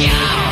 要